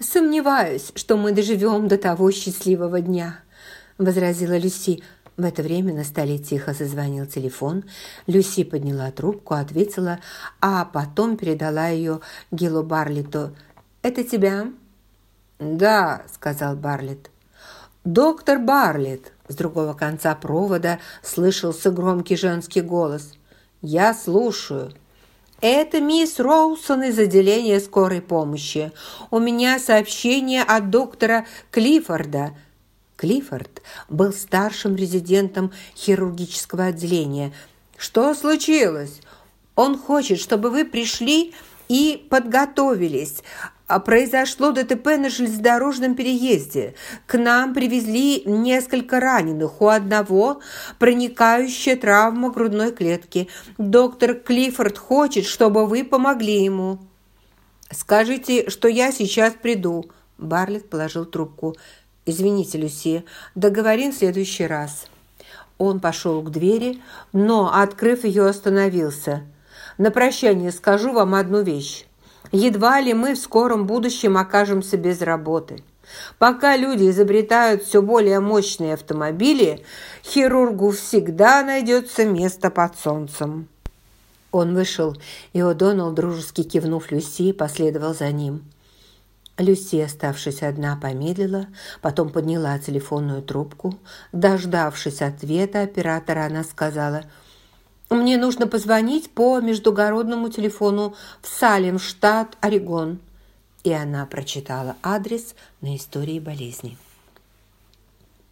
«Сомневаюсь, что мы доживем до того счастливого дня», – возразила Люси. В это время на столе тихо зазвонил телефон. Люси подняла трубку, ответила, а потом передала ее Гилу Барлету. «Это тебя?» «Да», – сказал Барлет. «Доктор Барлет!» С другого конца провода слышался громкий женский голос. «Я слушаю». «Это мисс Роусон из отделения скорой помощи. У меня сообщение от доктора Клиффорда». Клиффорд был старшим резидентом хирургического отделения. «Что случилось? Он хочет, чтобы вы пришли и подготовились. А произошло ДТП на железнодорожном переезде. К нам привезли несколько раненых. У одного проникающая травма грудной клетки. Доктор Клиффорд хочет, чтобы вы помогли ему. «Скажите, что я сейчас приду». Барлетт положил трубку. «Извините, Люси, договорим в следующий раз». Он пошел к двери, но, открыв ее, остановился. «На прощание скажу вам одну вещь. Едва ли мы в скором будущем окажемся без работы. Пока люди изобретают все более мощные автомобили, хирургу всегда найдется место под солнцем». Он вышел, и О'Доннелл, дружески кивнув Люси, последовал за ним. Люси, оставшись одна, помедлила, потом подняла телефонную трубку. Дождавшись ответа оператора, она сказала – мне нужно позвонить по междугородному телефону в Салем, штат Орегон». И она прочитала адрес на истории болезни.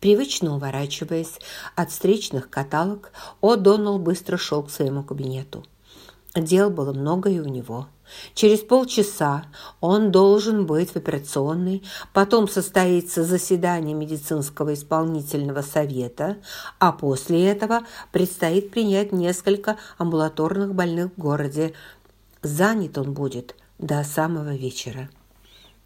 Привычно уворачиваясь от встречных каталог, О'Доннелл быстро шел к своему кабинету. Дел было много и у него – Через полчаса он должен быть в операционной, потом состоится заседание медицинского исполнительного совета, а после этого предстоит принять несколько амбулаторных больных в городе. Занят он будет до самого вечера.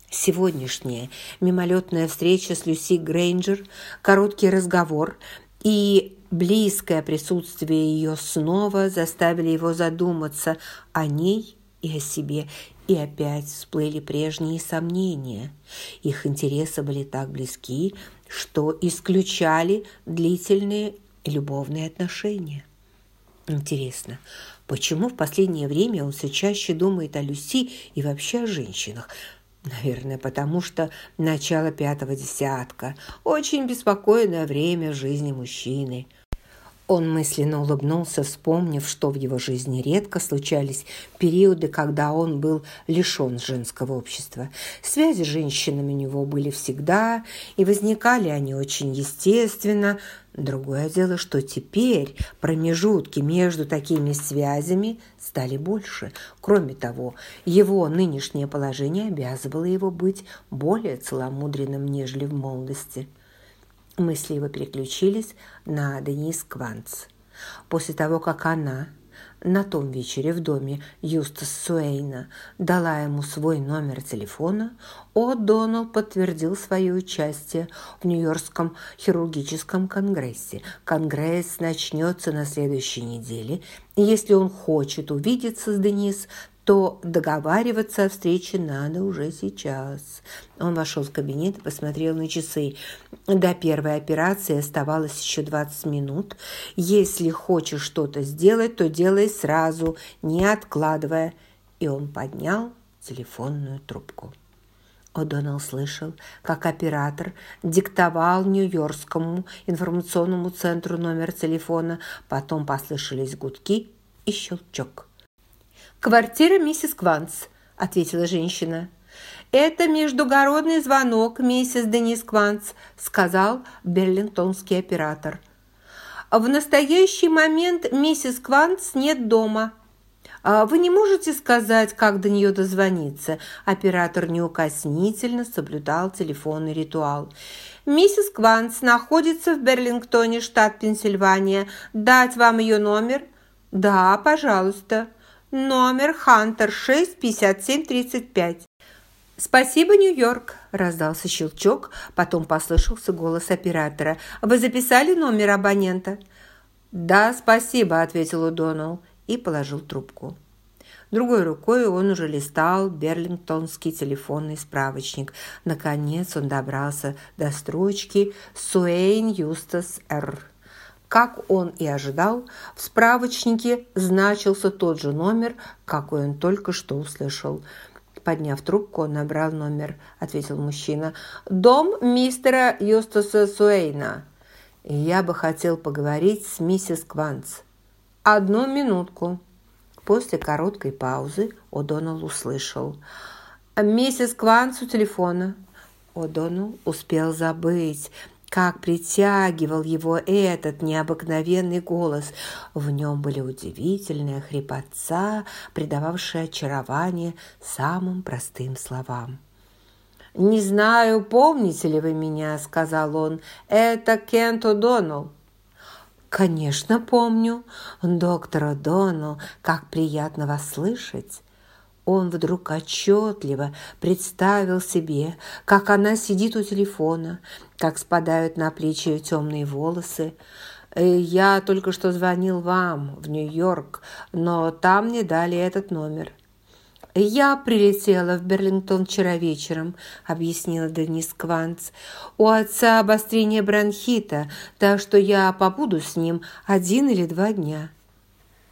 Сегодняшняя мимолетная встреча с Люси Грейнджер, короткий разговор и близкое присутствие ее снова заставили его задуматься о ней и о себе, и опять всплыли прежние сомнения. Их интересы были так близки, что исключали длительные любовные отношения. Интересно, почему в последнее время он все чаще думает о Люси и вообще о женщинах? Наверное, потому что начало пятого десятка – очень беспокойное время жизни мужчины – он мысленно улыбнулся, вспомнив, что в его жизни редко случались периоды, когда он был лишен женского общества. Связи с женщинами у него были всегда, и возникали они очень естественно. Другое дело, что теперь промежутки между такими связями стали больше. Кроме того, его нынешнее положение обязывало его быть более целомудренным, нежели в молодости. Мысли его переключились на Денис Кванц. После того, как она на том вечере в доме Юстас Суэйна дала ему свой номер телефона, О'Доннелл подтвердил свое участие в Нью-Йоркском хирургическом конгрессе. Конгресс начнется на следующей неделе, если он хочет увидеться с Денис, то договариваться о встрече надо уже сейчас. Он вошел в кабинет и посмотрел на часы. До первой операции оставалось еще 20 минут. Если хочешь что-то сделать, то делай сразу, не откладывая. И он поднял телефонную трубку. О'Доннелл слышал, как оператор диктовал Нью-Йоркскому информационному центру номер телефона, потом послышались гудки и щелчок. «Квартира миссис Кванс», – ответила женщина. «Это междугородный звонок, миссис Денис Кванс», – сказал берлингтонский оператор. «В настоящий момент миссис Кванс нет дома». А «Вы не можете сказать, как до нее дозвониться?» Оператор неукоснительно соблюдал телефонный ритуал. «Миссис Кванс находится в Берлингтоне, штат Пенсильвания. Дать вам ее номер?» «Да, пожалуйста» номер Хантер 65735. «Спасибо, Нью-Йорк!» – раздался щелчок, потом послышался голос оператора. «Вы записали номер абонента?» «Да, спасибо», – ответил Удонал и положил трубку. Другой рукой он уже листал берлингтонский телефонный справочник. Наконец он добрался до строчки «Суэйн Юстас Р». Как он и ожидал, в справочнике значился тот же номер, какой он только что услышал. Подняв трубку, он набрал номер, ответил мужчина. «Дом мистера Юстаса Суэйна. Я бы хотел поговорить с миссис Кванц». «Одну минутку». После короткой паузы О'Доннелл услышал. «Миссис Кванц у телефона». О'Доннелл успел забыть, как притягивал его этот необыкновенный голос. В нем были удивительные хрипотца, придававшие очарование самым простым словам. «Не знаю, помните ли вы меня», — сказал он. «Это Кент О'Доннелл». «Конечно, помню. Доктор О'Доннелл, как приятно вас слышать». Он вдруг отчетливо представил себе, как она сидит у телефона, как спадают на плечи ее темные волосы. «Э, «Я только что звонил вам в Нью-Йорк, но там мне дали этот номер». «Я прилетела в Берлингтон вчера вечером», – объяснила Денис Кванц. «У отца обострение бронхита, так что я побуду с ним один или два дня».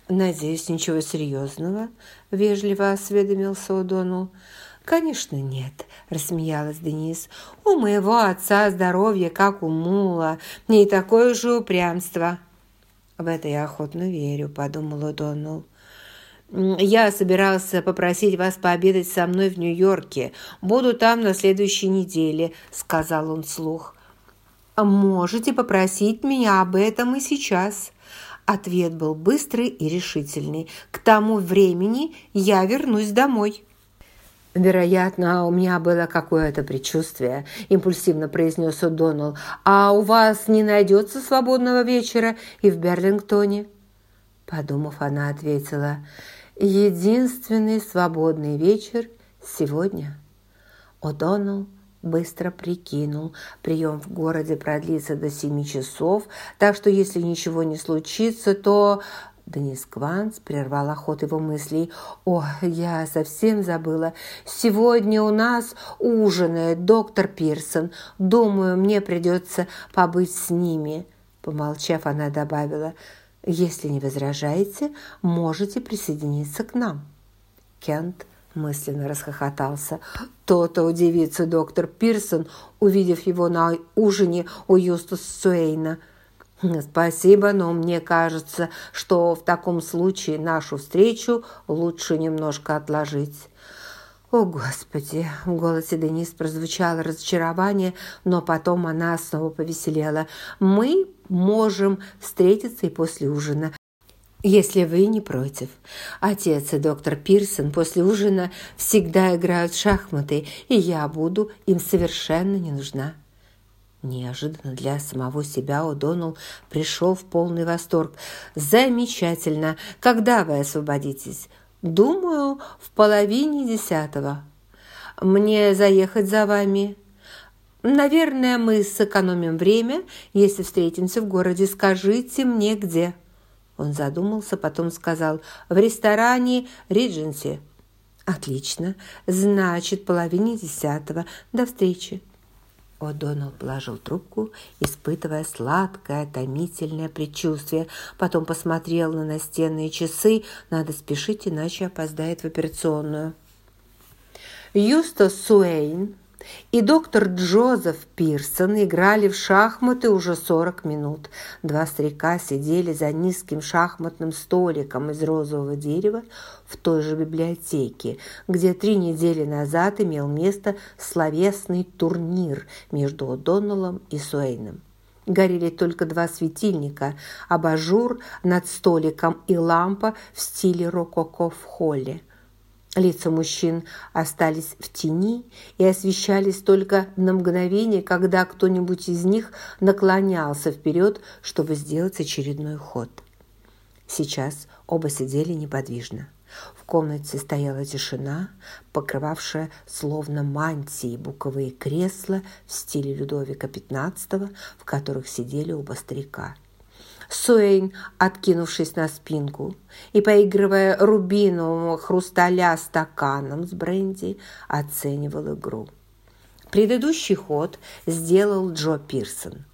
«Надеюсь, ничего серьезного?» – вежливо осведомился О'Доннелл. «Конечно нет», – рассмеялась Денис. «У моего отца здоровье, как у мула, не такое же упрямство». «В это я охотно верю», – подумал О'Доннелл. «Я собирался попросить вас пообедать со мной в Нью-Йорке. Буду там на следующей неделе», – сказал он вслух. «Можете попросить меня об этом и сейчас», Ответ был быстрый и решительный. «К тому времени я вернусь домой». «Вероятно, у меня было какое-то предчувствие», – импульсивно произнес О'Доннелл. «А у вас не найдется свободного вечера и в Берлингтоне?» Подумав, она ответила, «Единственный свободный вечер сегодня». О'Доннелл быстро прикинул. Прием в городе продлится до семи часов, так что если ничего не случится, то... Денис Кванц прервал ход его мыслей. «О, я совсем забыла. Сегодня у нас ужинает доктор Пирсон. Думаю, мне придется побыть с ними». Помолчав, она добавила, «Если не возражаете, можете присоединиться к нам». Кент мысленно расхохотался. То-то удивится доктор Пирсон, увидев его на ужине у Юстус Суэйна. «Спасибо, но мне кажется, что в таком случае нашу встречу лучше немножко отложить». «О, Господи!» – в голосе Денис прозвучало разочарование, но потом она снова повеселела. «Мы можем встретиться и после ужина если вы не против. Отец и доктор Пирсон после ужина всегда играют в шахматы, и я буду им совершенно не нужна». Неожиданно для самого себя О'Доннелл пришел в полный восторг. «Замечательно! Когда вы освободитесь?» «Думаю, в половине десятого». «Мне заехать за вами?» «Наверное, мы сэкономим время, если встретимся в городе. Скажите мне, где». Он задумался, потом сказал «В ресторане Ридженси». «Отлично. Значит, половине десятого. До встречи». О'Доннелл положил трубку, испытывая сладкое, томительное предчувствие. Потом посмотрел на настенные часы. Надо спешить, иначе опоздает в операционную. Юстас Суэйн и доктор Джозеф Пирсон играли в шахматы уже 40 минут. Два старика сидели за низким шахматным столиком из розового дерева в той же библиотеке, где три недели назад имел место словесный турнир между О'Доннеллом и Суэйном. Горели только два светильника, абажур над столиком и лампа в стиле рококо в холле – Лица мужчин остались в тени и освещались только на мгновение, когда кто-нибудь из них наклонялся вперед, чтобы сделать очередной ход. Сейчас оба сидели неподвижно. В комнате стояла тишина, покрывавшая словно мантии буковые кресла в стиле Людовика XV, в которых сидели оба старика. Суэйн, откинувшись на спинку и поигрывая рубинового хрусталя стаканом с бренди, оценивал игру. Предыдущий ход сделал Джо Пирсон.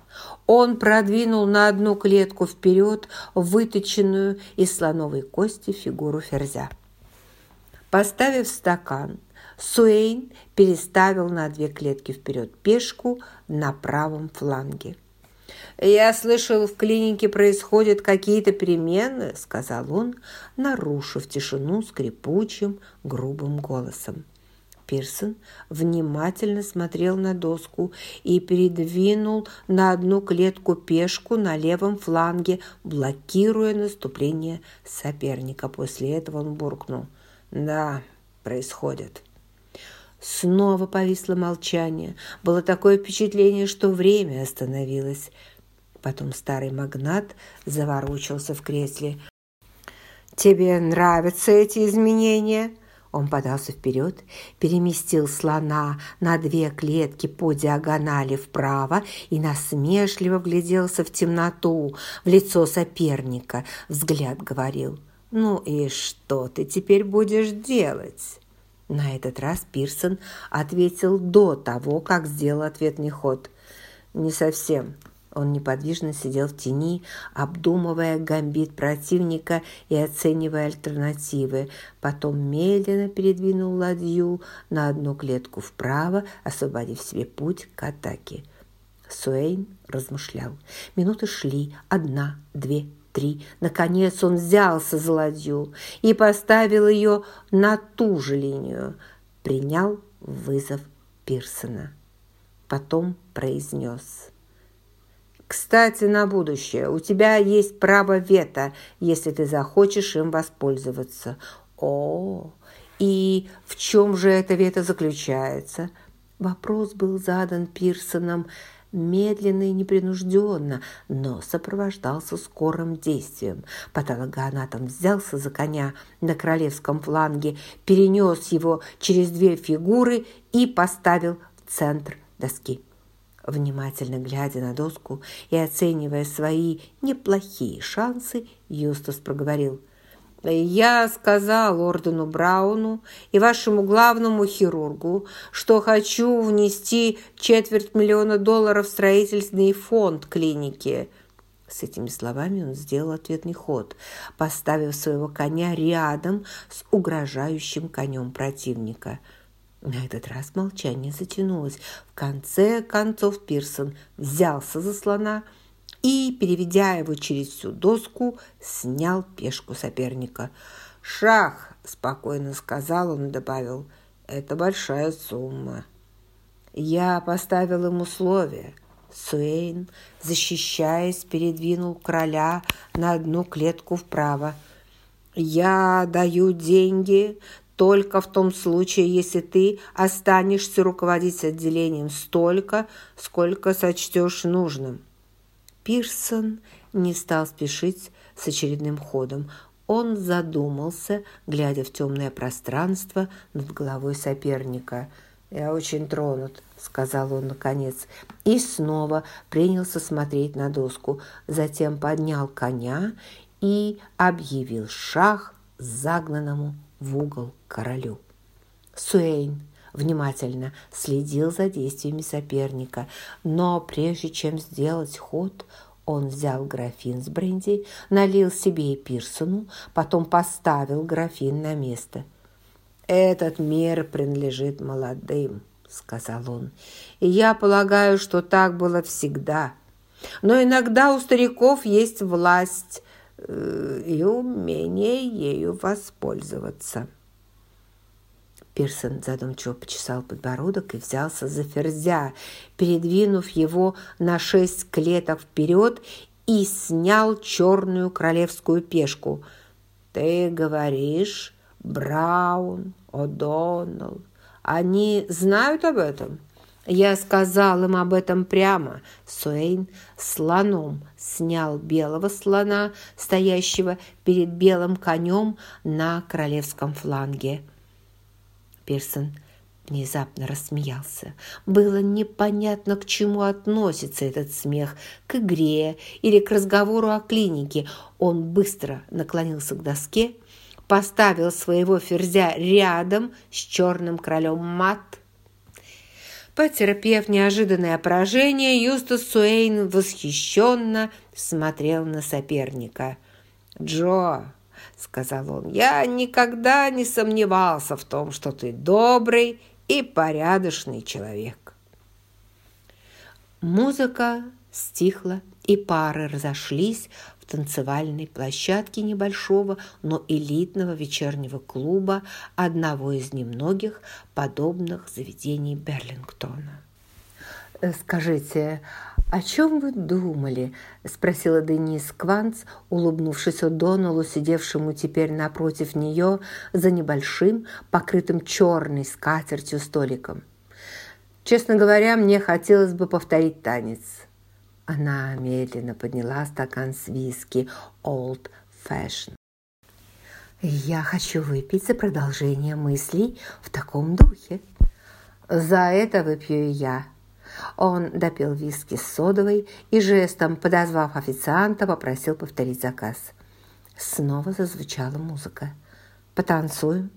Он продвинул на одну клетку вперед выточенную из слоновой кости фигуру ферзя. Поставив стакан, Суэйн переставил на две клетки вперед пешку на правом фланге. «Я слышал, в клинике происходят какие-то перемены», – сказал он, нарушив тишину скрипучим, грубым голосом. Пирсон внимательно смотрел на доску и передвинул на одну клетку пешку на левом фланге, блокируя наступление соперника. После этого он буркнул. «Да, происходит». Снова повисло молчание. Было такое впечатление, что время остановилось. Потом старый магнат заворочился в кресле. «Тебе нравятся эти изменения?» Он подался вперед, переместил слона на две клетки по диагонали вправо и насмешливо вгляделся в темноту, в лицо соперника. Взгляд говорил, «Ну и что ты теперь будешь делать?» На этот раз Пирсон ответил до того, как сделал ответный ход. «Не совсем». Он неподвижно сидел в тени, обдумывая гамбит противника и оценивая альтернативы. Потом медленно передвинул ладью на одну клетку вправо, освободив себе путь к атаке. Суэйн размышлял. Минуты шли. Одна, две, три. Наконец он взялся за ладью и поставил ее на ту же линию. Принял вызов Пирсона. Потом произнес. «Кстати, на будущее. У тебя есть право вето, если ты захочешь им воспользоваться». «О, и в чем же это вето заключается?» Вопрос был задан Пирсоном медленно и непринужденно, но сопровождался скорым действием. Патологоанатом взялся за коня на королевском фланге, перенес его через две фигуры и поставил в центр доски. Внимательно глядя на доску и оценивая свои неплохие шансы, Юстас проговорил – я сказал ордену Брауну и вашему главному хирургу, что хочу внести четверть миллиона долларов в строительный фонд клиники. С этими словами он сделал ответный ход, поставив своего коня рядом с угрожающим конем противника. На этот раз молчание затянулось. В конце концов Пирсон взялся за слона – и, переведя его через всю доску, снял пешку соперника. «Шах!» – спокойно сказал он и добавил. «Это большая сумма». Я поставил им условие. Суэйн, защищаясь, передвинул короля на одну клетку вправо. «Я даю деньги только в том случае, если ты останешься руководить отделением столько, сколько сочтешь нужным». Пирсон не стал спешить с очередным ходом. Он задумался, глядя в темное пространство над головой соперника. «Я очень тронут», — сказал он наконец, и снова принялся смотреть на доску. Затем поднял коня и объявил шах загнанному в угол королю. Суэйн внимательно следил за действиями соперника, но прежде чем сделать ход, он взял графин с бренди, налил себе и Пирсону, потом поставил графин на место. «Этот мир принадлежит молодым», — сказал он, — «и я полагаю, что так было всегда. Но иногда у стариков есть власть и умение ею воспользоваться». Пирсон задумчиво почесал подбородок и взялся за ферзя, передвинув его на шесть клеток вперед и снял черную королевскую пешку. «Ты говоришь, Браун, О'Доннелл, они знают об этом?» Я сказал им об этом прямо. Суэйн слоном снял белого слона, стоящего перед белым конем на королевском фланге. Пирсон внезапно рассмеялся. Было непонятно, к чему относится этот смех, к игре или к разговору о клинике. Он быстро наклонился к доске, поставил своего ферзя рядом с черным королем мат. Потерпев неожиданное поражение, Юстас Суэйн восхищенно смотрел на соперника. «Джо, — сказал он, — я никогда не сомневался в том, что ты добрый и порядочный человек. Музыка стихла, и пары разошлись танцевальной площадке небольшого, но элитного вечернего клуба, одного из немногих подобных заведений Берлингтона. «Э, «Скажите, «О чем вы думали?» – спросила Денис Кванц, улыбнувшись О'Доннеллу, сидевшему теперь напротив нее за небольшим, покрытым черной скатертью столиком. «Честно говоря, мне хотелось бы повторить танец». Она медленно подняла стакан с виски «Old Fashion». «Я хочу выпить за продолжение мыслей в таком духе». «За это выпью и я», он допил виски с содовой и жестом, подозвав официанта, попросил повторить заказ. Снова зазвучала музыка. «Потанцуем?»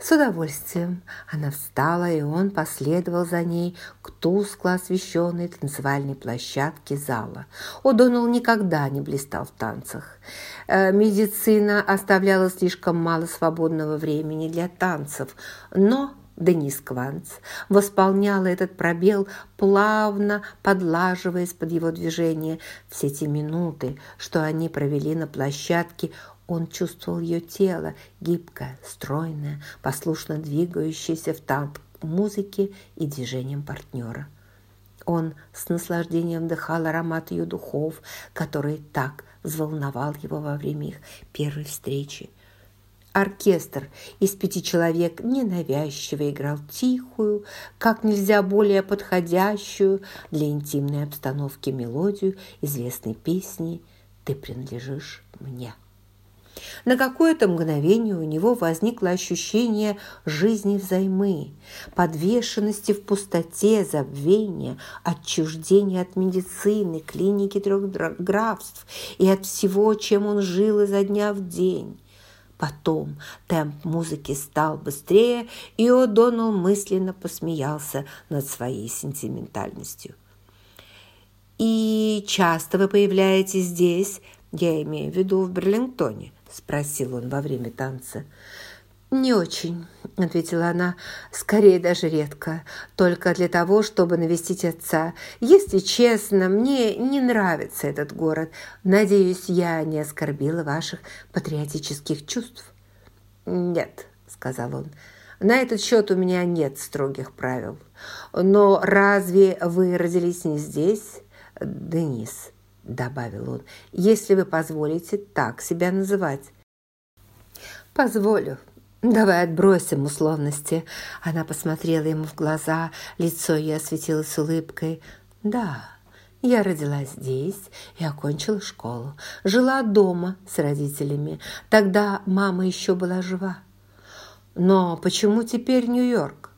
С удовольствием она встала, и он последовал за ней к тускло освещенной танцевальной площадке зала. О'Доннелл никогда не блистал в танцах. Э, медицина оставляла слишком мало свободного времени для танцев, но Денис Кванц восполняла этот пробел, плавно подлаживаясь под его движение. Все те минуты, что они провели на площадке, он чувствовал ее тело, гибкое, стройное, послушно двигающееся в танк музыки и движением партнера. Он с наслаждением вдыхал аромат ее духов, который так взволновал его во время их первой встречи. Оркестр из пяти человек ненавязчиво играл тихую, как нельзя более подходящую для интимной обстановки мелодию известной песни «Ты принадлежишь мне». На какое-то мгновение у него возникло ощущение жизни взаймы, подвешенности в пустоте, забвения, отчуждения от медицины, клиники трех графств и от всего, чем он жил изо дня в день. Потом темп музыки стал быстрее, и О'Доннелл мысленно посмеялся над своей сентиментальностью. «И часто вы появляетесь здесь, я имею в виду в Берлингтоне?» – спросил он во время танца. «Не очень», – ответила она, – «скорее даже редко, только для того, чтобы навестить отца. Если честно, мне не нравится этот город. Надеюсь, я не оскорбила ваших патриотических чувств». «Нет», – сказал он, – «на этот счет у меня нет строгих правил. Но разве вы родились не здесь, Денис?» – добавил он, – «если вы позволите так себя называть». «Позволю», «Давай отбросим условности». Она посмотрела ему в глаза, лицо ее осветилось улыбкой. «Да, я родилась здесь и окончила школу. Жила дома с родителями. Тогда мама еще была жива. Но почему теперь Нью-Йорк?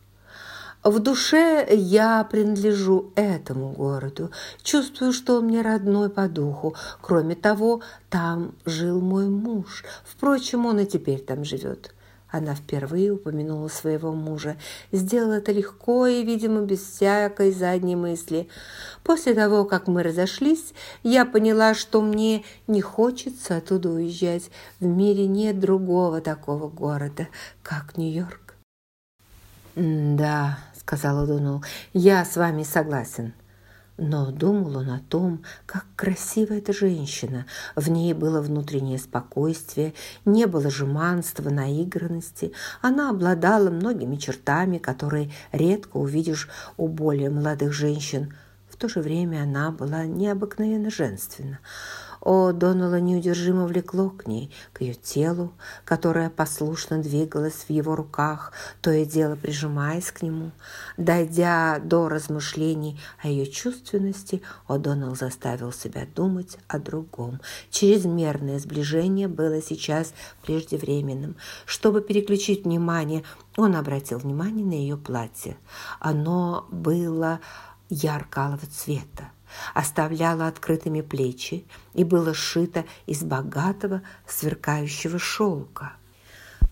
В душе я принадлежу этому городу. Чувствую, что он мне родной по духу. Кроме того, там жил мой муж. Впрочем, он и теперь там живет. Она впервые упомянула своего мужа. Сделала это легко и, видимо, без всякой задней мысли. После того, как мы разошлись, я поняла, что мне не хочется оттуда уезжать. В мире нет другого такого города, как Нью-Йорк. «Да», — сказала Дунул, — «я с вами согласен». Но думал он о том, как красива эта женщина. В ней было внутреннее спокойствие, не было жеманства, наигранности. Она обладала многими чертами, которые редко увидишь у более молодых женщин. В то же время она была необыкновенно женственна. О, Донала неудержимо влекло к ней, к ее телу, которое послушно двигалось в его руках, то и дело прижимаясь к нему. Дойдя до размышлений о ее чувственности, О'Доннелл заставил себя думать о другом. Чрезмерное сближение было сейчас преждевременным. Чтобы переключить внимание, он обратил внимание на ее платье. Оно было ярко-алого цвета оставляло открытыми плечи и было сшито из богатого сверкающего шелка.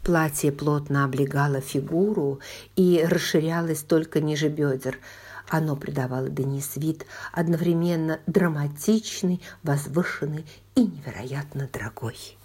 Платье плотно облегало фигуру и расширялось только ниже бедер. Оно придавало Денис вид одновременно драматичный, возвышенный и невероятно дорогой.